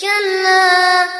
كلا